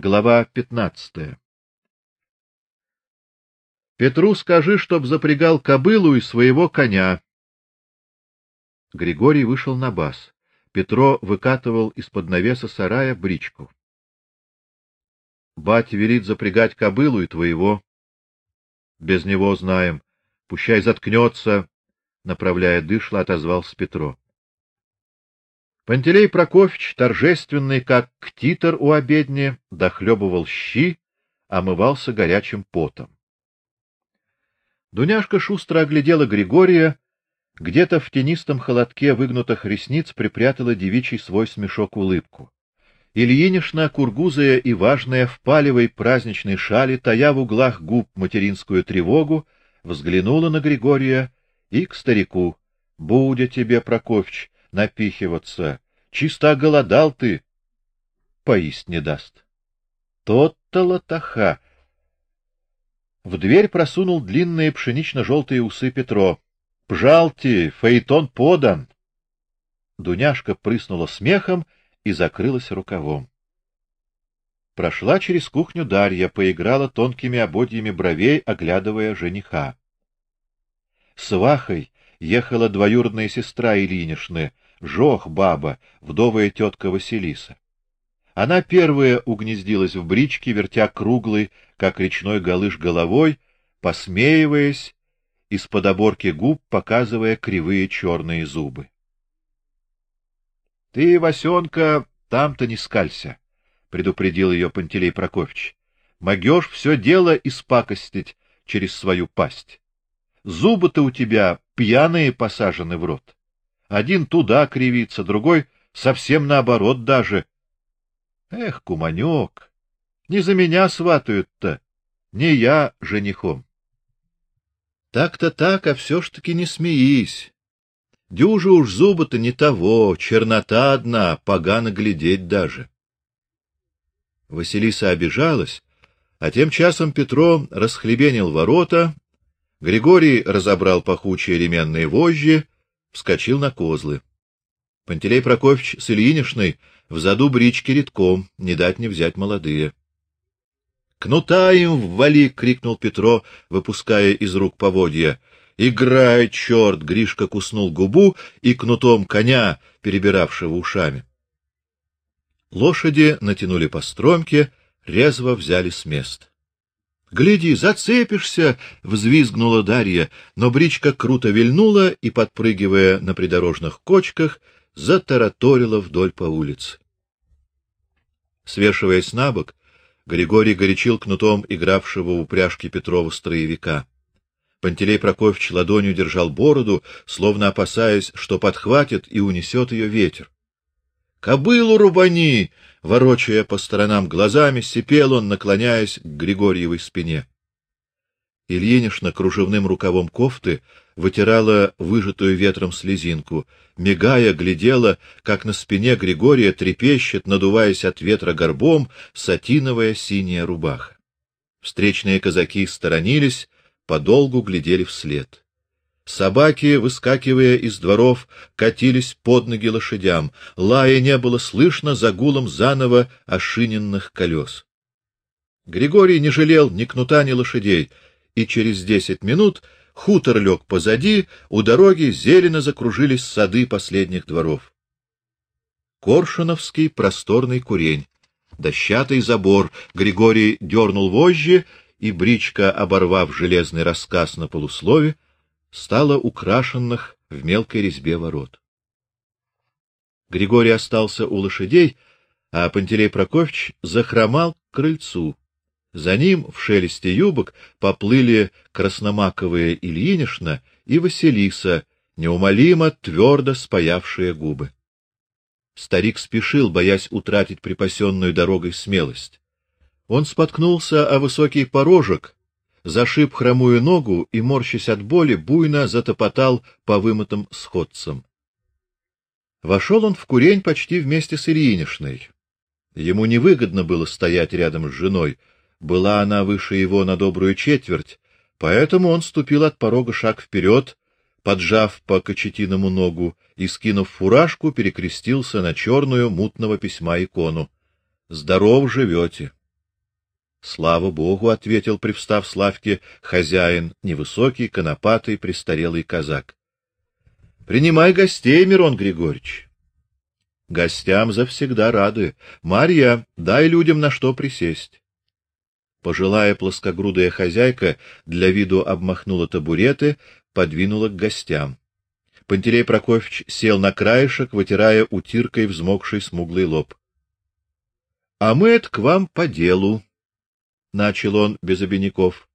Глава пятнадцатая. Петру скажи, чтоб запрягал кобылу и своего коня. Григорий вышел на бас. Петро выкатывал из-под навеса сарая бричку. Бать велит запрягать кобылу и твоего. Без него знаем. Пущай заткнется, направляя дышло, отозвался Петро. Пантелей Прокофьевич, торжественный, как ктитор у обедни, дохлебывал щи, омывался горячим потом. Дуняшка шустро оглядела Григория, где-то в тенистом холодке выгнутых ресниц припрятала девичий свой смешок улыбку. Ильинишна, кургузая и важная в палевой праздничной шали, тая в углах губ материнскую тревогу, взглянула на Григория и к старику: "Будет тебе, Прокофьевич, напихиваться. Чисто голодал ты. Поесть не даст. Тот-то латаха. В дверь просунул длинные пшенично-желтые усы Петро. Пжалте, фаэтон подан. Дуняшка прыснула смехом и закрылась рукавом. Прошла через кухню Дарья, поиграла тонкими ободьями бровей, оглядывая жениха. С Вахой ехала двоюродная сестра Ильинишны, Жох баба, вдовая тетка Василиса. Она первая угнездилась в бричке, вертя круглый, как речной галыш головой, посмеиваясь, из-под оборки губ показывая кривые черные зубы. Ты, Васенка, там-то не скалься, предупредил ее Пантелей Прокофьевич. Могешь все дело испакостить через свою пасть. Зубы-то у тебя пьяные посажены в рот. Один туда кривится, другой совсем наоборот даже. Эх, куманек, не за меня сватают-то, не я женихом. Так-то так, а все ж таки не смеись. Дюжи уж зубы-то не того, чернота одна, погано глядеть даже. Василиса обижалась, а тем часом Петро расхлебенил ворота Григорий разобрал пахучие ременные вожжи, вскочил на козлы. Пантелей Прокофьевич с Ильинишной в заду брички редком, не дать не взять молодые. Кнута им ввали, крикнул Петро, выпуская из рук поводья. Играй, черт! Гришка куснул губу и кнутом коня, перебиравшего ушами. Лошади натянули по стромке, резво взяли с места. Гляди, зацепишься, взвизгнула Дарья, но бричка круто вильнула и подпрыгивая на придорожных кочках, затараторила вдоль по улице. Свешиваясь на бок, Григорий горячил кнутом игравшего в упряжке Петрова строевика. Пантелей Прокофьевич ладонью держал бороду, словно опасаясь, что подхватит и унесет ее ветер. Кобылу рубани, ворочая по сторонам глазами, сипел он, наклоняясь к Григорьевой спине. Ильинишна кружевным рукавом кофты вытирала выжатую ветром слезинку, мигая глядела, как на спине Григория трепещет, надуваясь от ветра горбом, сатиновая синяя рубаха. Встречные казаки сторонились, подолгу глядели вслед. Собаки, выскакивая из дворов, катились под ноги лошадям. Лая не было слышно за гулом заново ошиненных колес. Григорий не жалел ни кнута, ни лошадей, и через десять минут хутор лег позади, у дороги зелено закружились сады последних дворов. Коршуновский просторный курень, дощатый забор. Григорий дернул вожжи, и бричка, оборвав железный рассказ на полуслове, стало украшенных в мелкой резьбе ворот. Григорий остался у лошадей, а Пантелей Прокофьевич захромал к крыльцу. За ним в шелесте юбок поплыли красномаковые Ильинишна и Василиса, неумолимо твердо спаявшие губы. Старик спешил, боясь утратить припасенную дорогой смелость. Он споткнулся о высокий порожек, зашиб хромую ногу и, морщась от боли, буйно затопотал по вымытым сходцам. Вошел он в курень почти вместе с Ильинишной. Ему невыгодно было стоять рядом с женой, была она выше его на добрую четверть, поэтому он ступил от порога шаг вперед, поджав по кочетиному ногу и скинув фуражку, перекрестился на черную мутного письма икону. Здоров живете. Слава богу, ответил, привстав с лавки, хозяин, невысокий, конопатый, престарелый казак. Принимай гостей, Мирон Григорьевич. Гостям завсегда рады. Марья, дай людям на что присесть. Пожилая плоскогрудая хозяйка для виду обмахнула табуреты, подвинула к гостям. Пантелей Прокофьевич сел на краешек, вытирая утиркой взмокший смуглый лоб. А мы это к вам по делу, начал он без обиняков.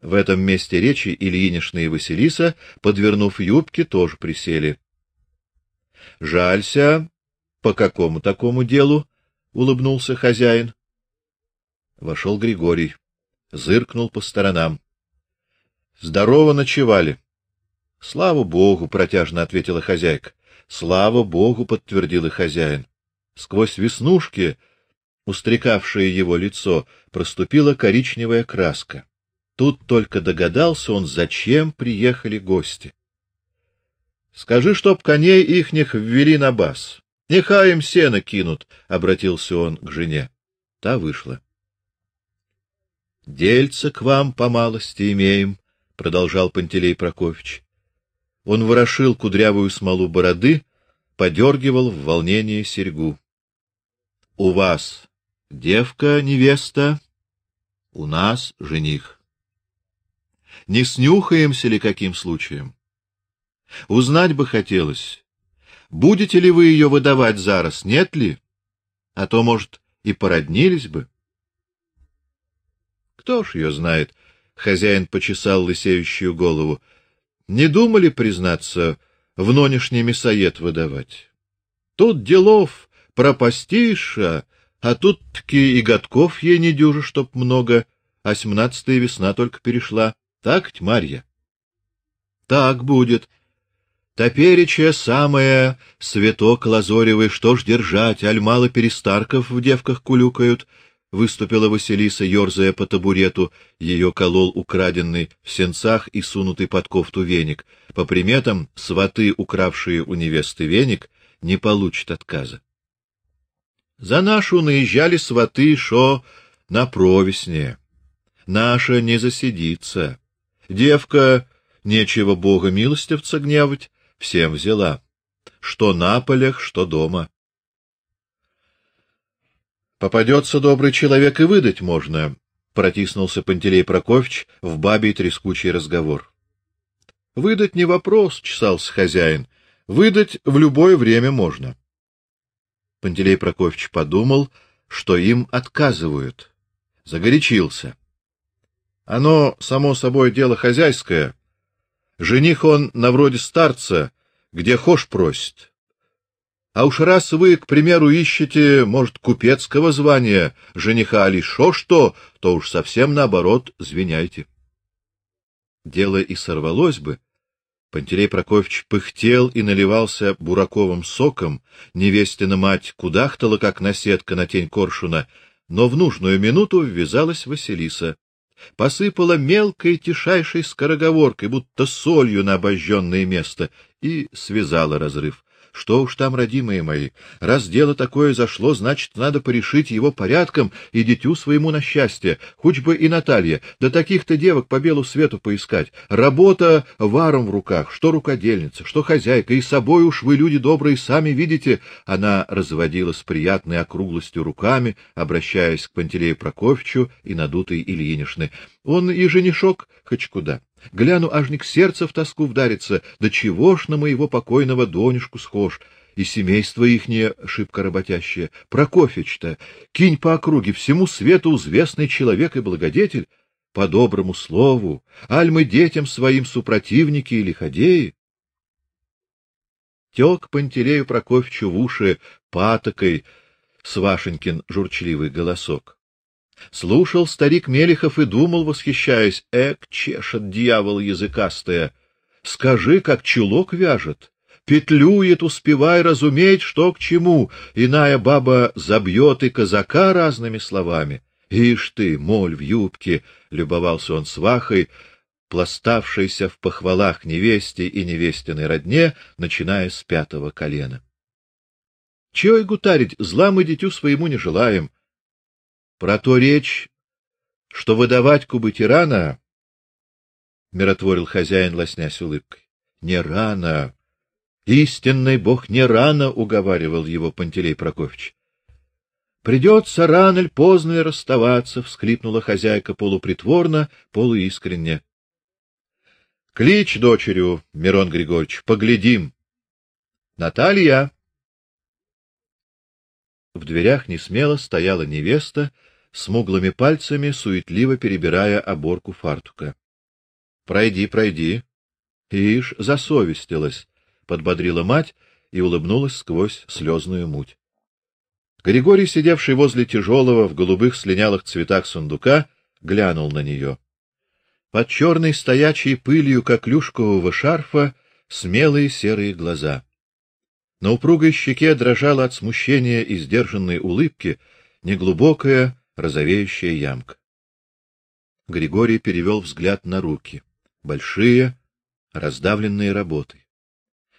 В этом месте речи Ильинишна и Василиса, подвернув юбки, тоже присели. Жалься, по какому такому делу? улыбнулся хозяин. Вошел Григорий, зыркнул по сторонам. Здорово ночевали. Слава богу, протяжно ответила хозяйка. Слава богу, подтвердил и хозяин. Сквозь веснушки, устрекавшее его лицо, проступила коричневая краска. Тут только догадался он, зачем приехали гости. Скажи, чтоб коней ихних ввели на бас. Нехай им сено кинут, обратился он к жене. Та вышла. Дельце к вам по малости имеем, продолжал Пантелей Прокофьевич. Он ворошил кудрявую смолу бороды, подергивал в волнении серьгу. У вас девка невеста, у нас жених. Не снюхаемся ли каким случаем? Узнать бы хотелось, будете ли вы ее выдавать зараз, нет ли? А то, может, и породнились бы. Кто ж ее знает? Хозяин почесал лысеющую голову. Не думали признаться в нонешний мясоед выдавать. Тут делов пропастиша, а тут-таки и годков ей не дюже, чтоб много, а семнадцатая весна только перешла. Так, Марья? Так будет. Топереча самое светок лазоревый, что ж держать, аль мало перестарков в девках кулюкают, выступила Василиса, ерзая по табурету, ее колол украденный в сенцах и сунутый под кофту веник. По приметам, сваты, укравшие у невесты веник, не получат отказа. За нашу наезжали сваты, шо на провесне. Наша не засидится. Девка, нечего Бога милостивца гневать, всем взяла. Что на полях, что дома. Попадется добрый человек и выдать можно, протиснулся Пантелей Прокофьевич в бабий трескучий разговор. Выдать не вопрос, чесался хозяин. Выдать в любое время можно. Пантелей Прокофьевич подумал, что им отказывают. Загорячился. Оно само собой дело хозяйское. Жених он на вроде старца, где хошь просит. А уж раз вы, к примеру, ищете, может, купецкого звания, жениха али шо что, то уж совсем наоборот, звеняйте. Дело и сорвалось бы. Пантелей Прокофьевич пыхтел и наливался бураковым соком, невестина мать кудахтала, как наседка на тень коршуна, но в нужную минуту ввязалась Василиса. Посыпала мелкой тишайшей скороговоркой, будто солью на обожженное место, и связала разрыв. Что уж там, родимые мои, раз дело такое зашло, значит, надо порешить его порядком и дитю своему на счастье, хоть бы и Наталья, да таких-то девок по белу свету поискать. Работа варом в руках, что рукодельница, что хозяйка, и собой уж вы, люди добрые, сами видите. Она разводила с приятной округлостью руками, обращаясь к Пантелею Прокофьевичу и надутой Ильинишны. Он и женишок хоть куда. Гляну, ажник сердце в тоску вдарится, да чего ж на моего покойного донюшку схож, и семейство ихнее шибко работящее. Прокофьевич-то, кинь по округе, всему свету известный человек и благодетель, по доброму слову, аль мы детям своим супротивники или ходеи. Тек Пантелею Прокофьевичу в уши патокой Свашенькин журчливый голосок. Слушал старик Мелихов и думал, восхищаясь: "Эк, чешет дьявол языкастая. Скажи, как чулок вяжет, петлюет, успевай разуметь, что к чему. Иная баба забьет и казака разными словами. Ишь ты, моль в юбке", любовался он свахой, пластавшейся в похвалах невесте и невестиной родне, начиная с пятого колена. Чего и гутарить, зла мы дитю своему не желаем. Про то речь, что выдавать кубы-тирана, — миротворил хозяин, лоснясь улыбкой, — не рано. Истинный бог не рано, — уговаривал его Пантелей Прокофьевич. — Придется рано или поздно расставаться, — всхлипнула хозяйка полупритворно, полуискренне. — Клич дочерю, Мирон Григорьевич, поглядим. — Наталья! В дверях несмело стояла невеста, смуглыми пальцами суетливо перебирая оборку фартука. — Пройди, пройди. Ишь, засовестилась, — подбодрила мать и улыбнулась сквозь слезную муть. Григорий, сидевший возле тяжелого в голубых слинялых цветах сундука, глянул на нее. Под черной стоячей пылью коклюшкового шарфа смелые серые глаза. На упругой щеке дрожала от смущения и сдержанной улыбки неглубокая розовеющая ямка. Григорий перевел взгляд на руки, большие, раздавленные работой.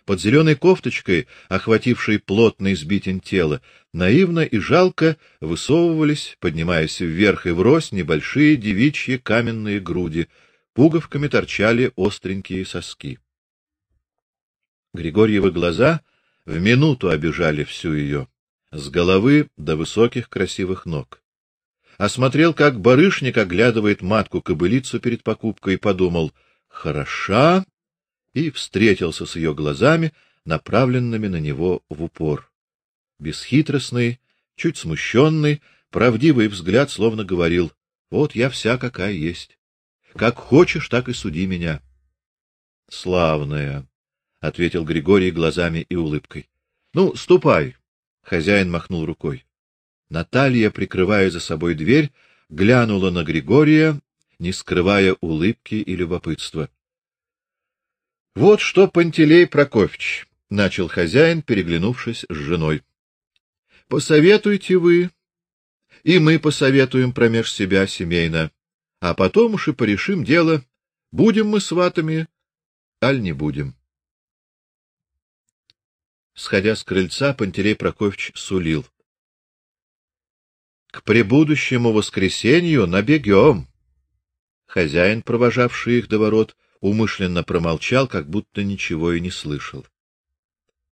Под зеленой кофточкой, охватившей плотный сбитень тела, наивно и жалко высовывались, поднимаясь вверх и врозь, небольшие девичьи каменные груди, пуговками торчали остренькие соски. Григорьевы глаза в минуту обижали всю ее, с головы до высоких красивых ног. Осмотрел, как барышник оглядывает матку-кобылицу перед покупкой, и подумал: "Хороша", и встретился с ее глазами, направленными на него в упор. Бесхитростный, чуть смущенный, правдивый взгляд словно говорил: "Вот я вся какая есть. Как хочешь, так и суди меня". Славная, ответил Григорий глазами и улыбкой. Ну, ступай, хозяин махнул рукой. Наталья, прикрывая за собой дверь, глянула на Григория, не скрывая улыбки и любопытства. Вот что, Пантелей Прокофьевич, начал хозяин, переглянувшись с женой. Посоветуйте вы, и мы посоветуем промеж себя семейно, а потом уж и порешим дело, будем мы сватами аль не будем. Сходя с крыльца, Пантелей Прокофьевич сулил: к пребудущему воскресенью набегем. Хозяин, провожавший их до ворот, умышленно промолчал, как будто ничего и не слышал.